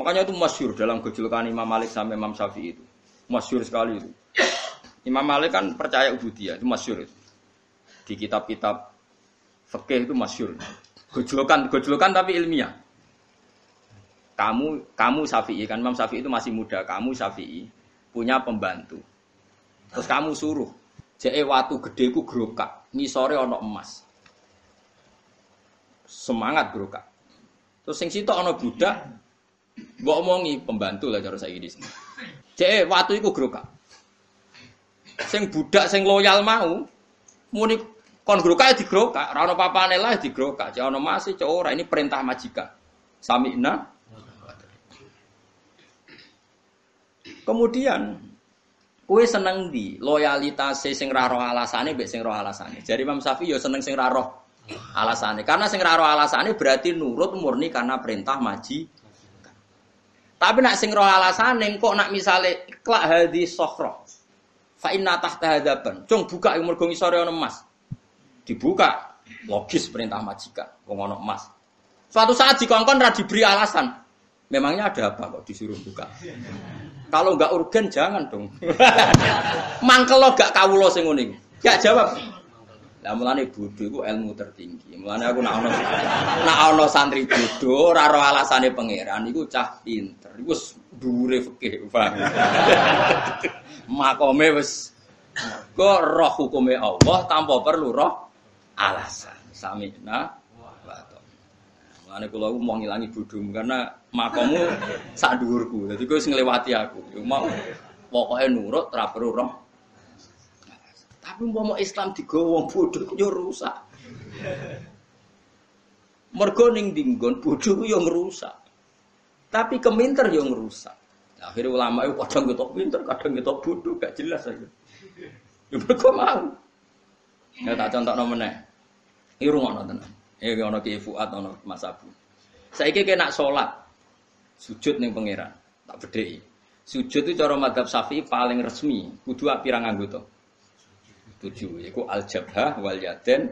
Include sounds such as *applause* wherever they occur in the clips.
Makanya itu masyur dalam gejolkan Imam Malik sampai Imam Syafi'i itu. Masyur sekali itu. Imam Malik kan percaya ubudiyah, itu masyur itu. Di kitab-kitab fikih itu masyur. Gejolokan, gejolokan tapi ilmiah. Kamu kamu Syafi'i kan Imam Syafi'i itu masih muda, kamu Syafi'i punya pembantu. Terus kamu suruh, jadi waktu gede ku gerokak, ngisore ono emas. Semangat gerokak. Terus sing situ ono budak, mbok omongi pembantu lah cara saya di sini. Jadi waktu itu gerokak. Sing budak sing loyal mau, muni kon gerokak ya digerokak, ora ono papane lah digerokak. Cek ono masih cek ora ini perintah majikan. Sami'na Kemudian kue seneng di loyalitas sing ra roh alasane mbek sing roh alasane. Jadi Imam Syafi'i yo seneng sing ra roh alasane. Karena sing ra roh alasane berarti nurut murni karena perintah maji. Tapi nak sing roh alasane kok nak misale klak hadis sokhro. Fa inna tahta hadaban. Cung buka yang mergo ngisore ono emas. Dibuka. Logis perintah majikan wong ono emas. Suatu saat dikongkon ra diberi alasan. Memangnya ada apa kok disuruh buka? Kalau nggak urgen jangan dong. *laughs* Mangkel lo gak kawulo sing ngene Gak jawab. Lah mulane bodho iku ilmu tertinggi. Mulane aku nak ono *laughs* nak santri bodho ora ro alasane pangeran iku cah pinter. Iku wis dhuwure fikih, Pak. *laughs* Makome wis kok roh hukume Allah tanpa perlu roh alasan. Samina Ane kula mau ngilangi bodhomu karena makomu sak dhuwurku. Dadi kowe sing nglewati aku. Yo mau nurut ora perlu roh. Tapi umpama Islam digawa bodho yo rusak. Mergo ning dinggon bodho yo ngrusak. Tapi keminter yo ngrusak. Akhirnya ulama itu kadang kita pinter, kadang kita bodoh, gak jelas aja. Ya mereka mau. Ya tak contoh nomornya. Ini rumah nonton. Ya ono Ki Fuad ono Mas Abu. Saiki kena salat sujud ning pangeran. Tak bedheki. Sujud itu cara madhab Syafi'i paling resmi, kudu pirang anggota. Tujuh, yaiku al-jabhah wal yaden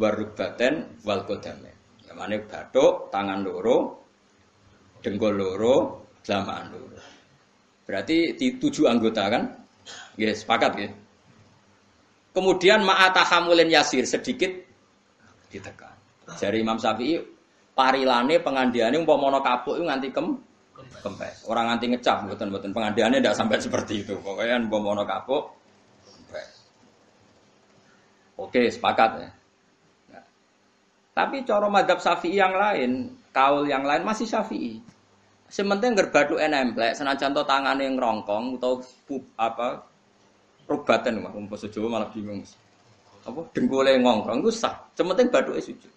warubaten wal qadame. Ya mane bathuk, tangan loro, dengkul loro, jelamaan loro. Berarti di tujuh anggota kan? Yes, sepakat ya. Kemudian ma'atahamulin yasir sedikit ditekan. Jari Imam Syafi'i parilane pengandiane umpama kapuk nganti kem kempes. Orang nganti ngecap mboten-mboten pengandiane tidak sampai seperti itu. Pokoknya umpama kapuk. Oke, sepakat ya. Nah. Tapi coro madhab Syafi'i yang lain, kaul yang lain masih Syafi'i. Sementing gerbatu enemplek, senajan to tangane ngrongkong atau apa rubatan mah umpama Jawa malah bingung. Apa dengkule ngongkrong itu sah. Sementing bathuke sujud.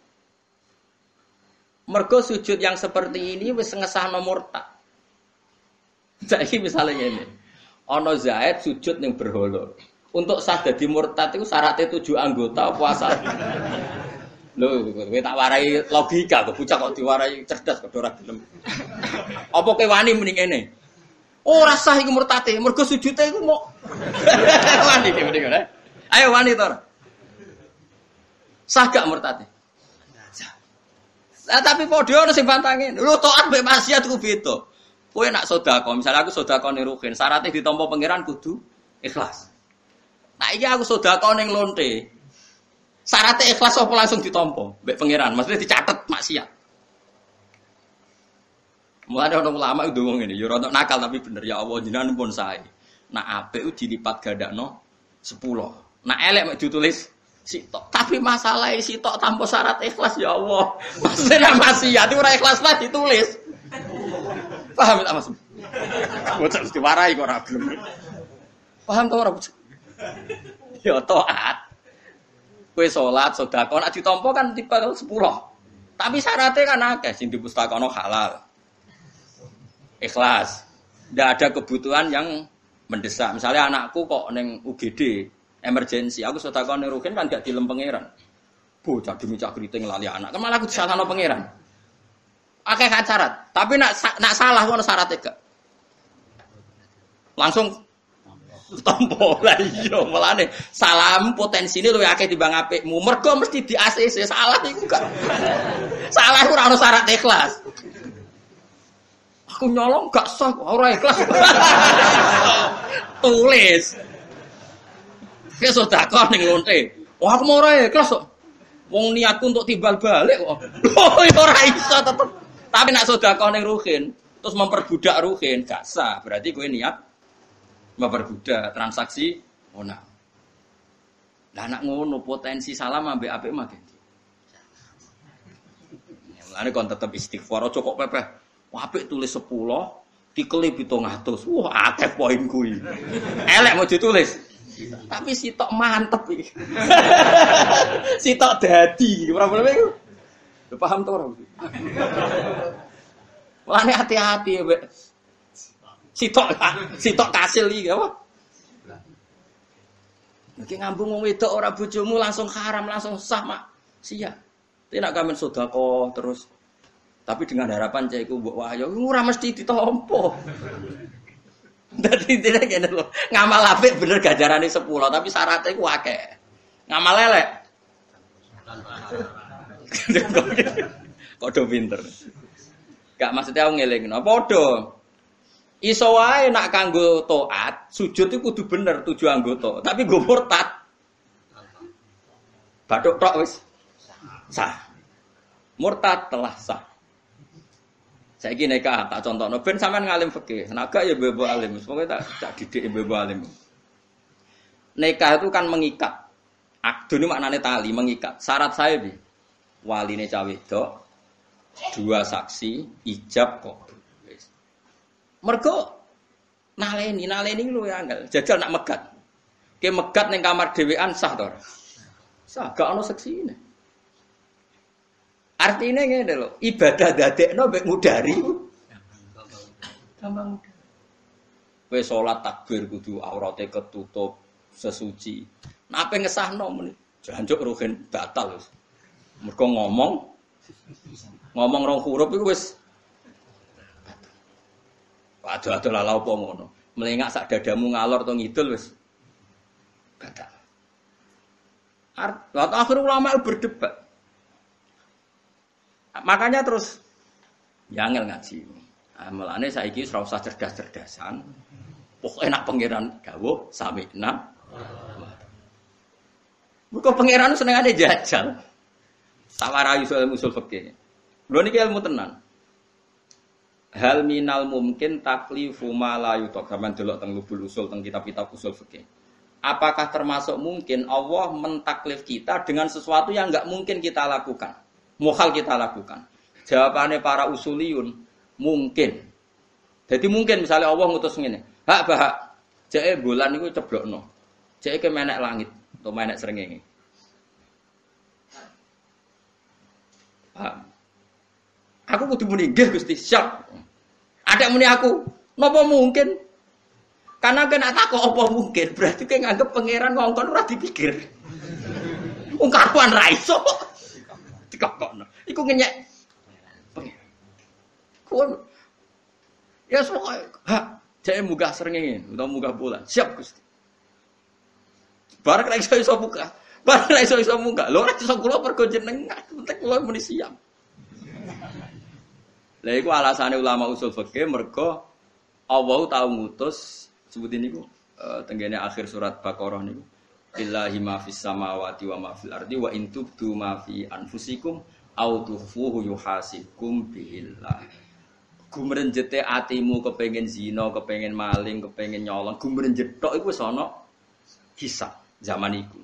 Mergo sujud yang seperti ini wis nomor tak. Jadi misalnya ini, ono Zaid sujud yang berholo. Untuk sah jadi murtad itu syaratnya tujuh anggota puasa. Loh, kowe tak warai logika, kok bocah kok diwarai cerdas kok ora gelem. Apa kowe wani mending ngene? Oh, rasa iku murtate, mergo sujude iku mau *laughs* wani ki ngene. Ayo wani to. Sah gak murtate? Nah, tapi podo ono sing bantangin. Lu taat mbek maksiat ku beda. Kowe nak sedekah, misalnya aku sedekah ning ruhin, syaratnya ditampa pangeran kudu ikhlas. Nah, iki aku sedekah ning lonte. Syaratnya ikhlas apa langsung ditampa mbek pangeran? Maksudnya dicatet maksiat. Mulai orang ulama itu ngomong ini, ya nakal tapi bener ya Allah jinan pun saya. Nah apik itu dilipat no sepuluh. Nah elek mek ditulis sitok. Tapi masalah sitok tanpa syarat ikhlas ya Allah. *laughs* Maksudnya maksiat ora ikhlas lah ditulis. Paham tak Mas? Bocah mesti warai kok ora gelem. Paham ta ora bocah? *laughs* Ya taat. Kowe salat, sedekah nek ditampa kan tipe 10. Tapi syaratnya kan akeh sing dipustakono halal. Ikhlas. Tidak ada kebutuhan yang mendesak. Misalnya anakku kok neng UGD, emergensi. Aku sudah kau nerukin kan gak dilem pangeran. Bocah demi cak keriting lali anak. Kan malah aku salah pangeran. Akeh kan syarat. Tapi nak nak salah ngono syarat gak. Langsung *laughs* tompo lah iya nih salam potensi ini lu akeh timbang apikmu mergo mesti di ACC salah iku gak salah ora ono syarat ikhlas Aku nyolong gak sah, ora ikhlas. *laughs* Tulis. Kayak sedekah ning lonte. Wah aku mau ora ikhlas kok. Wong niatku untuk timbal balik kok. *laughs* Oh, ora iso tetep. Tapi nak sedekah ning ruhin, terus memperbudak ruhin, gak sah. Berarti kowe niat memperbudak transaksi ona. Lah nak ngono potensi salam ambek apik makin. Mulane kon tetep istighfar aja kok pepeh. Apik tulis 10, dikelip 700. Wah, akeh poin kuwi. Elek mau ditulis. Tapi sitok mantep iki. *laughs* sitok dadi, probleme iku. Paham to ora? Mulane hati-hati ya. Sitok sitok kasil iki apa? Iki ngambung wong wedok ora bojomu langsung haram, langsung sah mak. Sia. Tidak kamen sedekah terus. Tapi dengan harapan cek iku mbok wahyo ora mesti ditompo. *laughs* Dadi tidak ngene lho. Ngamal apik bener gajarane 10, tapi syaratnya iku akeh. Ngamal elek. *laughs* Kok do pinter. Gak maksudnya aku ngelingno. Padha. Iso wae nak kanggo taat, sujud itu kudu bener tujuh anggota, tapi gue murtad. Batuk tok wis sah. Murtad telah sah. Saya gini nikah tak contoh, no, ben sampean ngalim fikih, naga ya bebo alim, pokoknya tak tak didik bebo alim. Nikah itu kan mengikat. Akdu ini maknanya tali, mengikat. Syarat saya bi, wali ini cawe dua saksi, ijab kok Mergo naleni, naleni lu ya angel. Jajal nak megat. Ke megat ning kamar dhewean sah to. Sah, gak ono seksine. Artinya ngene lho, ibadah dadekno mbek ngudari. Gampang. Kowe salat takbir kudu aurate ketutup, sesuci. Nah, apa ngesahno meni? Janjuk ruhin batal. Mergo ngomong ngomong rong huruf iku wis Ado-ado lah apa ngono. Melengak sak dadamu ngalor to ngidul wis. Batal. Waktu akhir ulama berdebat. Makanya terus yangel ngaji. Nah, mulane saiki ora usah cerdas-cerdasan. Pokoknya enak pangeran dawuh samikna. Bukan pangeran seneng ada jajal. Sawarayu soal musul fikih. Lho niki ilmu tenan. Hal minal mungkin taklifu ma la yutok. Sampeyan delok teng lubul usul teng kitab-kitab usul fikih. Apakah termasuk mungkin Allah mentaklif kita dengan sesuatu yang nggak mungkin kita lakukan? Muhal kita lakukan. Jawabannya para usuliyun mungkin. Jadi mungkin misalnya Allah ngutus ngene, hak bahak, jake bulan itu ceblokno. Jake ke menek langit atau menek srengenge. Paham? Aku kudu muni nggih Gusti, siap. Ada muni aku, napa mungkin? Karena kena takut apa mungkin, berarti kayak nganggep pangeran ngongkon ora dipikir. Wong karuan ra iso. Dikokokno. Iku ngenyek. Pangeran. Ya pokoke ha jek munggah srengenge utawa munggah bulan. Siap Gusti. Barang iso iso buka. Barang iso iso munggah. Lho ora iso kula pergo jenengan. Penting kula muni siap. Lah iku alasane ulama usul fikih mergo Allah tahu ngutus sebutin niku uh, tenggene akhir surat Baqarah niku. Billahi ma fis samawati wa ma fil ardi wa in tubdu ma fi anfusikum au tukhfuhu yuhasikum billah. Gumrenjete atimu kepengin zina, kepengin maling, kepengin nyolong, gumrenjet tok iku wis ana hisab zaman iku.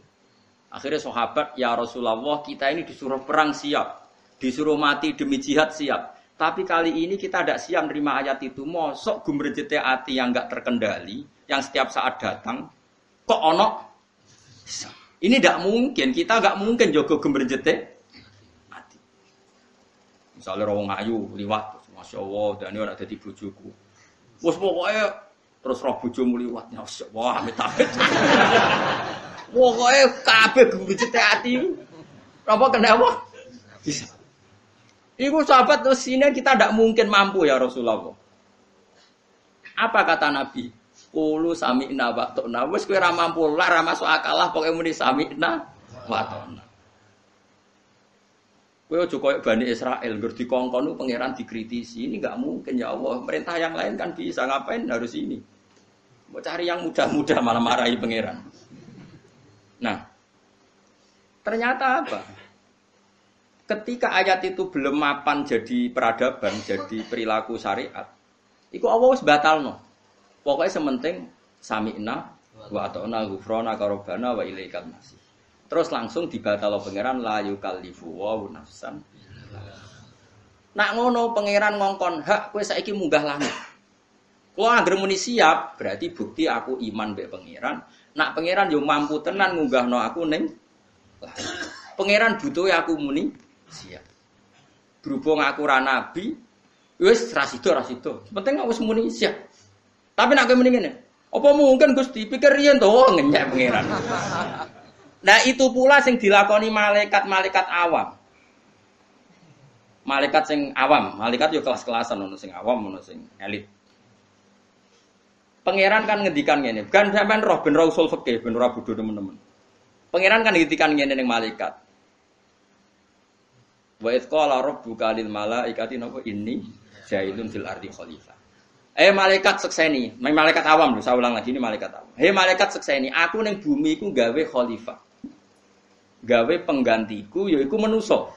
Akhirnya sahabat, ya Rasulullah kita ini disuruh perang siap, disuruh mati demi jihad siap. Tapi kali ini kita tidak siap menerima ayat itu. Mosok gumrejete hati yang nggak terkendali, yang setiap saat datang, kok ono? Ini tidak mungkin. Kita nggak mungkin jogo gumrejete hati. Misalnya rawong ayu liwat, masya Allah, dan ini orang jadi bujuku. Wes pokoknya terus roh bujumu liwat, masya Allah, amit amit. *laughs* Pokoknya kabeh gumrejete hati. Apa kenapa? Bisa. Ibu sahabat terus ini kita tidak mungkin mampu ya Rasulullah. Apa kata Nabi? Kulu sami'na wa ta'na. Wis kowe ora mampu lah masuk akal lah pokoke muni sami'na wa ta'na. Kowe aja koyo Bani Israel, ngger dikongkon pangeran dikritisi. Ini nggak mungkin ya Allah. Perintah yang lain kan bisa. Ngapain harus ini? Mau cari yang mudah-mudah malah marahi pangeran. Nah, ternyata apa? Ketika ayat itu belum mapan jadi peradaban, jadi perilaku syariat, itu Allah wis batalno. Pokoknya sementing sami'na wa ata'na ghufrana karobana wa ilaikal masih. Terus langsung dibatalo pangeran la yukallifu wa nafsan. Nak ngono pangeran ngongkon hak kowe saiki munggah langit. Kalau anggere muni siap, berarti bukti aku iman mbek pangeran. Nak pangeran yo mampu tenan ngunggahno aku ning Pangeran butuh aku muni siap. Berhubung aku ra nabi, wis ra sida ra sida. Penting aku muni siap. Tapi nak kowe muni ngene, apa mungkin Gusti pikir riyen to ngenyek pangeran. Nah itu pula sing dilakoni malaikat-malaikat awam. Malaikat sing awam, malaikat yo kelas-kelasan ono sing awam, ono sing elit. Pangeran kan ngendikan ngene, kan sampean roh ben roh usul fikih ben ora bodho teman-teman. Pangeran kan ngendikan ngene ning malaikat. Wa id qala rabbuka lil malaikati napa inni jailun fil ardi khalifah. Eh malaikat sekseni, malaikat awam lho, saya ulang lagi ini malaikat awam. Hei malaikat sekseni, aku ning bumi iku gawe khalifah gawe penggantiku yaiku menuso.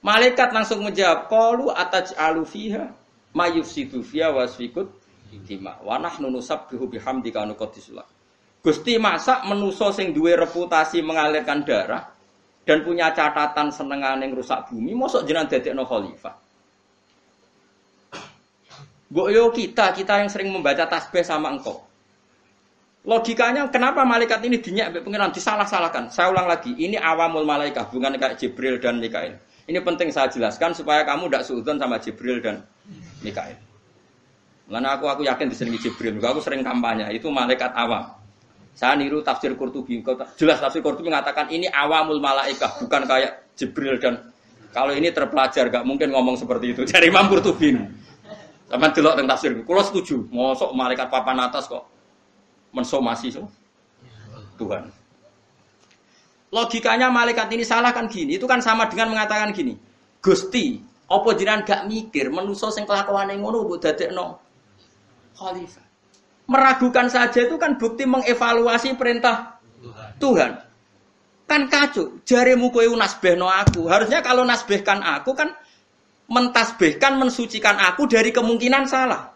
Malaikat langsung menjawab, "Qalu ataj'alu fiha mayufsidu fiha wasfikut dima wa nahnu nusabbihu bihamdika nuqaddisullah." Gusti masak menuso sing duwe reputasi mengalirkan darah dan punya catatan senengane rusak bumi, mosok jenengan dadekno khalifah. Mbok yo kita, kita yang sering membaca tasbih sama engkau. Logikanya kenapa malaikat ini dinyak sampai pengiran disalah-salahkan? Saya ulang lagi, ini awamul malaikat bukan kayak Jibril dan Mikail. Ini penting saya jelaskan supaya kamu tidak suudon sama Jibril dan Mikail. Karena aku aku yakin diseringi Jibril, aku sering kampanye itu malaikat awam. Saya niru tafsir Qurtubi. Jelas tafsir Qurtubi mengatakan ini awamul malaikat bukan kayak Jibril dan kalau ini terpelajar gak mungkin ngomong seperti itu. *laughs* Cari Imam Qurtubi. Sama delok tentang tafsir. Kulo setuju. Mosok malaikat papan atas kok mensomasi so? Tuhan. Logikanya malaikat ini salah kan gini, itu kan sama dengan mengatakan gini, Gusti, apa jiran gak mikir menuso sing kelakuan yang ngono mbok no khalifah. Meragukan saja itu kan bukti mengevaluasi perintah Tuhan. Tuhan. Kan kacau, jarimu kowe nasbehno aku. Harusnya kalau nasbehkan aku kan mentasbihkan, mensucikan aku dari kemungkinan salah.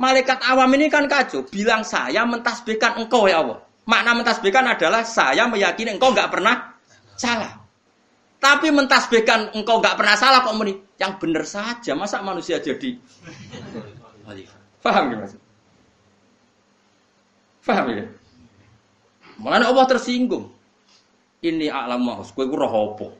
Malaikat awam ini kan kacau. Bilang saya mentasbihkan engkau ya Allah. Makna mentasbihkan adalah saya meyakini engkau nggak pernah salah. Tapi mentasbihkan engkau nggak pernah salah kok meni. Yang benar saja. Masa manusia jadi Faham ya Paham ya? Allah tersinggung. Ini alam mahus, kue roh opo.